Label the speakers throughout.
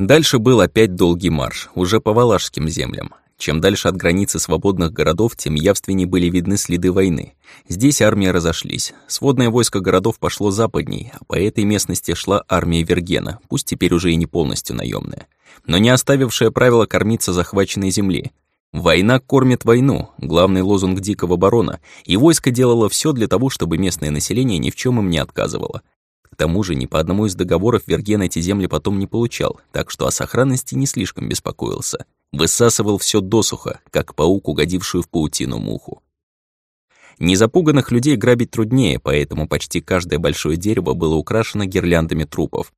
Speaker 1: Дальше был опять долгий марш, уже по Валашским землям. Чем дальше от границы свободных городов, тем явственнее были видны следы войны. Здесь армии разошлись. Сводное войско городов пошло западней, а по этой местности шла армия Вергена, пусть теперь уже и не полностью наемная, но не оставившая правила кормиться захваченной земли. «Война кормит войну» — главный лозунг дикого барона, и войско делало все для того, чтобы местное население ни в чем им не отказывало. Тому же ни по одному из договоров Верген эти земли потом не получал, так что о сохранности не слишком беспокоился. Высасывал все досуха, как паук, угодившую в паутину муху. Незапуганных людей грабить труднее, поэтому почти каждое большое дерево было украшено гирляндами трупов.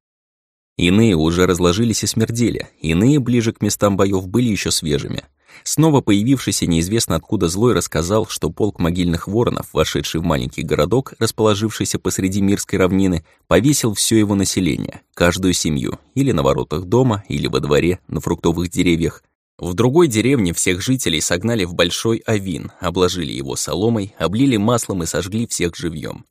Speaker 1: Иные уже разложились и смердели, иные ближе к местам боев были еще свежими. Снова появившийся неизвестно откуда злой рассказал, что полк могильных воронов, вошедший в маленький городок, расположившийся посреди Мирской равнины, повесил все его население, каждую семью, или на воротах дома, или во дворе, на фруктовых деревьях. В другой деревне всех жителей согнали в большой авин, обложили его соломой, облили маслом и сожгли всех живьем.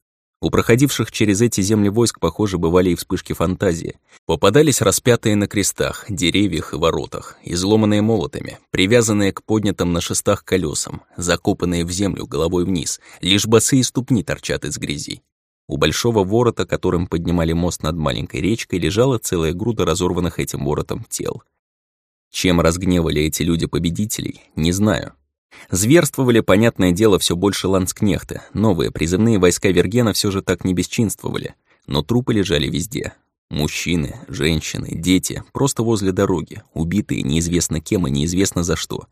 Speaker 1: У проходивших через эти земли войск, похоже, бывали и вспышки фантазии. Попадались распятые на крестах, деревьях и воротах, изломанные молотами, привязанные к поднятым на шестах колесам, закопанные в землю головой вниз, лишь босые ступни торчат из грязи. У большого ворота, которым поднимали мост над маленькой речкой, лежала целая груда разорванных этим воротом тел. Чем разгневали эти люди победителей, не знаю. Зверствовали, понятное дело, все больше ланскнехты. Новые призывные войска Вергена все же так не бесчинствовали. Но трупы лежали везде. Мужчины, женщины, дети, просто возле дороги, убитые неизвестно кем и неизвестно за что.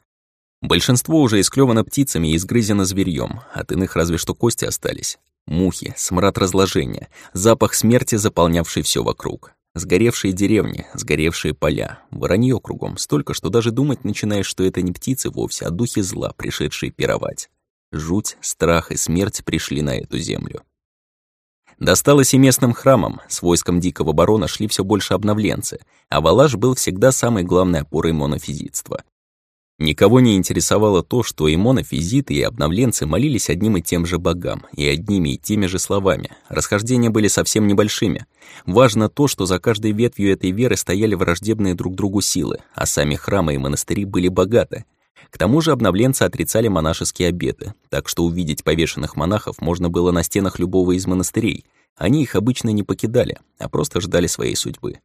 Speaker 1: Большинство уже исклёвано птицами и изгрызено зверьем, от иных разве что кости остались. Мухи, смрад разложения, запах смерти, заполнявший все вокруг. Сгоревшие деревни, сгоревшие поля, воронье кругом, столько, что даже думать начинаешь, что это не птицы вовсе, а духи зла, пришедшие пировать. Жуть, страх и смерть пришли на эту землю. Досталось и местным храмам, с войском дикого барона шли все больше обновленцы, а Валаш был всегда самой главной опорой монофизитства. Никого не интересовало то, что и монофизиты, и обновленцы молились одним и тем же богам, и одними и теми же словами. Расхождения были совсем небольшими. Важно то, что за каждой ветвью этой веры стояли враждебные друг другу силы, а сами храмы и монастыри были богаты. К тому же обновленцы отрицали монашеские обеты, так что увидеть повешенных монахов можно было на стенах любого из монастырей. Они их обычно не покидали, а просто ждали своей судьбы.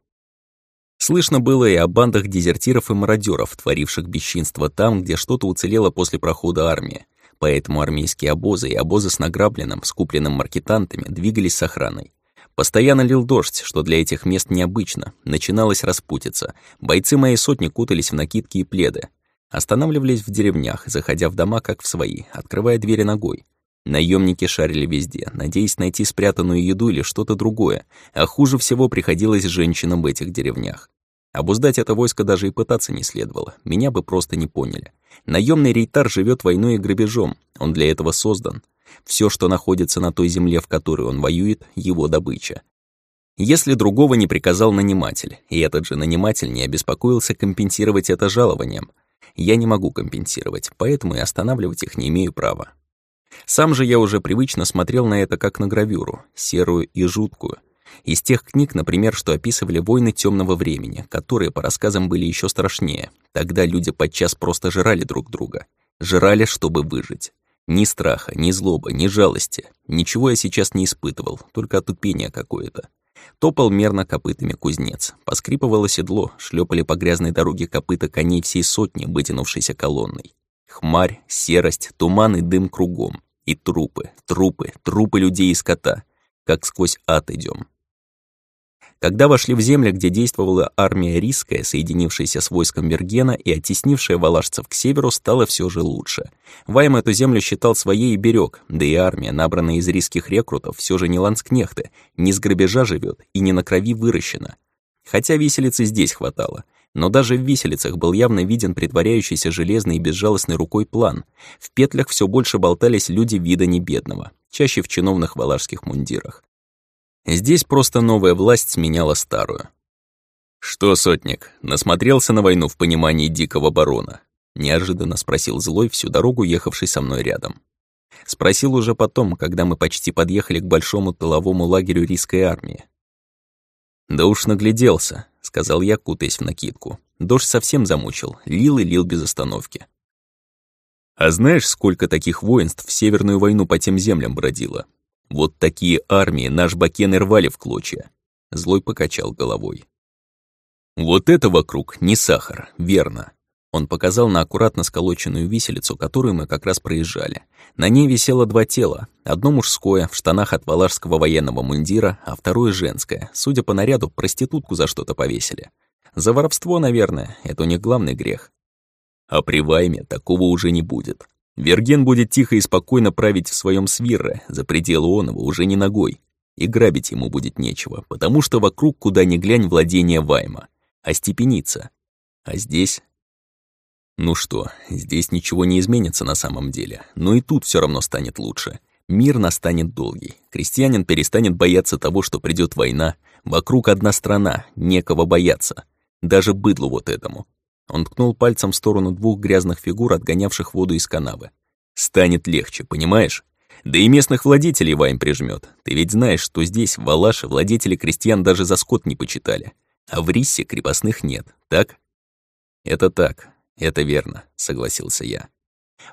Speaker 1: Слышно было и о бандах дезертиров и мародеров, творивших бесчинство там, где что-то уцелело после прохода армии. Поэтому армейские обозы и обозы с награбленным, скупленным маркетантами двигались с охраной. Постоянно лил дождь, что для этих мест необычно. Начиналась распутица. Бойцы моей сотни кутались в накидки и пледы. Останавливались в деревнях, заходя в дома как в свои, открывая двери ногой. Наемники шарили везде, надеясь найти спрятанную еду или что-то другое, а хуже всего приходилось женщинам в этих деревнях. Обуздать это войско даже и пытаться не следовало, меня бы просто не поняли. Наемный рейтар живет войной и грабежом, он для этого создан. Все, что находится на той земле, в которой он воюет, его добыча. Если другого не приказал наниматель, и этот же наниматель не обеспокоился компенсировать это жалованием, я не могу компенсировать, поэтому и останавливать их не имею права. Сам же я уже привычно смотрел на это как на гравюру, серую и жуткую. Из тех книг, например, что описывали войны темного времени, которые, по рассказам, были еще страшнее. Тогда люди подчас просто жрали друг друга. Жрали, чтобы выжить. Ни страха, ни злобы, ни жалости. Ничего я сейчас не испытывал, только отупение какое-то. Топал мерно копытами кузнец. Поскрипывало седло, шлепали по грязной дороге копыта коней всей сотни, вытянувшейся колонной. Хмарь, серость, туман и дым кругом. И трупы, трупы, трупы людей и скота. Как сквозь ад идем. Когда вошли в земли, где действовала армия Рисская, соединившаяся с войском Вергена и оттеснившая валашцев к северу, стало все же лучше. Вайм эту землю считал своей и берег, да и армия, набранная из рисских рекрутов, все же не ланскнехты, не с грабежа живет и не на крови выращена. Хотя виселицы здесь хватало. Но даже в виселицах был явно виден притворяющийся железной и безжалостной рукой план. В петлях все больше болтались люди вида небедного, чаще в чиновных валашских мундирах. Здесь просто новая власть сменяла старую. «Что, сотник, насмотрелся на войну в понимании дикого барона?» Неожиданно спросил злой всю дорогу, ехавший со мной рядом. Спросил уже потом, когда мы почти подъехали к большому тыловому лагерю рийской армии. «Да уж нагляделся», сказал я, кутаясь в накидку. Дождь совсем замучил, лил и лил без остановки. А знаешь, сколько таких воинств в Северную войну по тем землям бродило? Вот такие армии наш Бакен рвали в клочья. Злой покачал головой. Вот это вокруг не сахар, верно. Он показал на аккуратно сколоченную виселицу, которую мы как раз проезжали. На ней висело два тела. Одно мужское, в штанах от валашского военного мундира, а второе женское. Судя по наряду, проститутку за что-то повесили. За воровство, наверное, это у них главный грех. А при Вайме такого уже не будет. Верген будет тихо и спокойно править в своем свирре, за пределы Онова уже не ногой. И грабить ему будет нечего, потому что вокруг, куда ни глянь, владение Вайма. А степеница. А здесь ну что, здесь ничего не изменится на самом деле, но и тут все равно станет лучше. Мир настанет долгий. Крестьянин перестанет бояться того, что придет война. Вокруг одна страна, некого бояться. Даже быдлу вот этому. Он ткнул пальцем в сторону двух грязных фигур, отгонявших воду из канавы. Станет легче, понимаешь? Да и местных владетелей Вайм прижмет. Ты ведь знаешь, что здесь, в Валаше, владетели крестьян даже за скот не почитали. А в Риссе крепостных нет, так? Это так, «Это верно», — согласился я.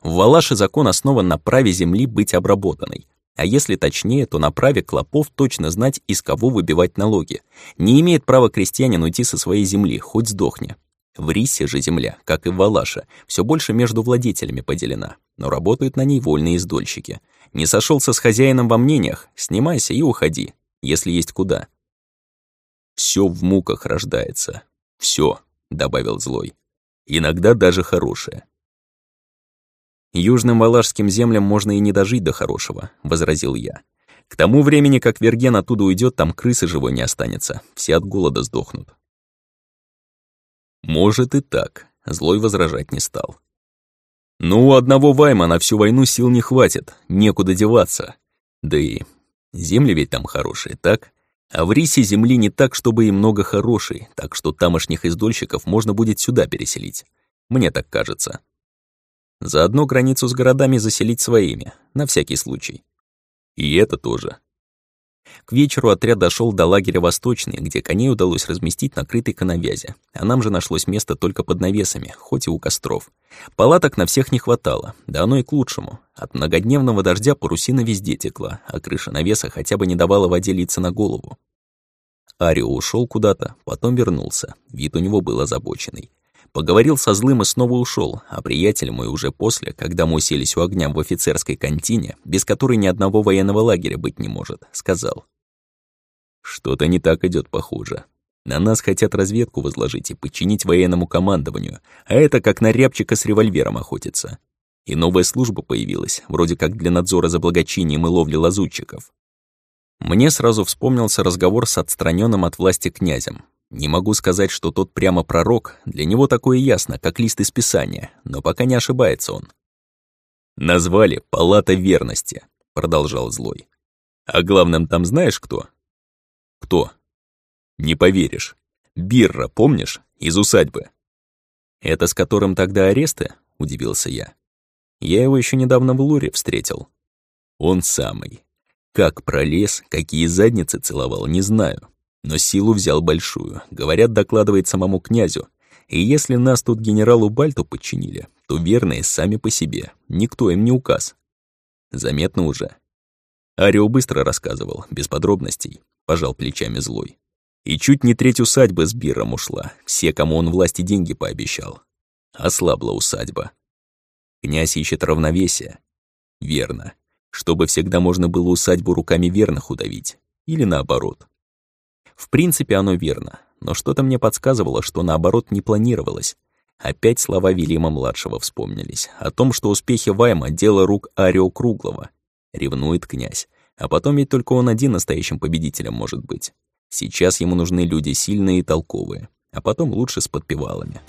Speaker 1: В Валаше закон основан на праве земли быть обработанной. А если точнее, то на праве клопов точно знать, из кого выбивать налоги. Не имеет права крестьянин уйти со своей земли, хоть сдохни. В Рисе же земля, как и в Валаше, все больше между владетелями поделена, но работают на ней вольные издольщики. Не сошелся с хозяином во мнениях, снимайся и уходи, если есть куда. Все в муках рождается. Все, добавил злой иногда даже хорошее. «Южным валашским землям можно и не дожить до хорошего», — возразил я. «К тому времени, как Верген оттуда уйдет, там крысы живой не останется, все от голода сдохнут». «Может и так», — злой возражать не стал. «Но у одного Вайма на всю войну сил не хватит, некуда деваться. Да и земли ведь там хорошие, так? А в Рисе земли не так, чтобы и много хорошей, так что тамошних издольщиков можно будет сюда переселить. Мне так кажется. Заодно границу с городами заселить своими, на всякий случай. И это тоже. К вечеру отряд дошел до лагеря Восточный, где коней удалось разместить на крытой коновязи, а нам же нашлось место только под навесами, хоть и у костров. Палаток на всех не хватало, да оно и к лучшему. От многодневного дождя парусина везде текла, а крыша навеса хотя бы не давала воде литься на голову. Арио ушел куда-то, потом вернулся, вид у него был озабоченный. Поговорил со злым и снова ушел, а приятель мой уже после, когда мы уселись у огня в офицерской контине, без которой ни одного военного лагеря быть не может, сказал. Что-то не так идет, похоже. На нас хотят разведку возложить и подчинить военному командованию, а это как на рябчика с револьвером охотиться. И новая служба появилась, вроде как для надзора за благочинием и ловли лазутчиков. Мне сразу вспомнился разговор с отстраненным от власти князем. Не могу сказать, что тот прямо пророк, для него такое ясно, как лист из Писания, но пока не ошибается он. «Назвали «Палата верности», — продолжал Злой. «А главным там знаешь кто?» «Кто?» «Не поверишь. Бирра, помнишь? Из усадьбы». «Это с которым тогда аресты?» — удивился я. «Я его еще недавно в Луре встретил». «Он самый. Как пролез, какие задницы целовал, не знаю. Но силу взял большую, говорят, докладывает самому князю. И если нас тут генералу Бальту подчинили, то верные сами по себе, никто им не указ. Заметно уже. Арио быстро рассказывал, без подробностей, пожал плечами злой. И чуть не треть усадьбы с Биром ушла, все, кому он власти деньги пообещал. Ослабла усадьба. Князь ищет равновесия. Верно. Чтобы всегда можно было усадьбу руками верных удавить. Или наоборот. В принципе, оно верно, но что-то мне подсказывало, что наоборот не планировалось. Опять слова Вильяма-младшего вспомнились, о том, что успехи Вайма — дело рук Арио Круглого. Ревнует князь. А потом ведь только он один настоящим победителем может быть. Сейчас ему нужны люди сильные и толковые, а потом лучше с подпевалами.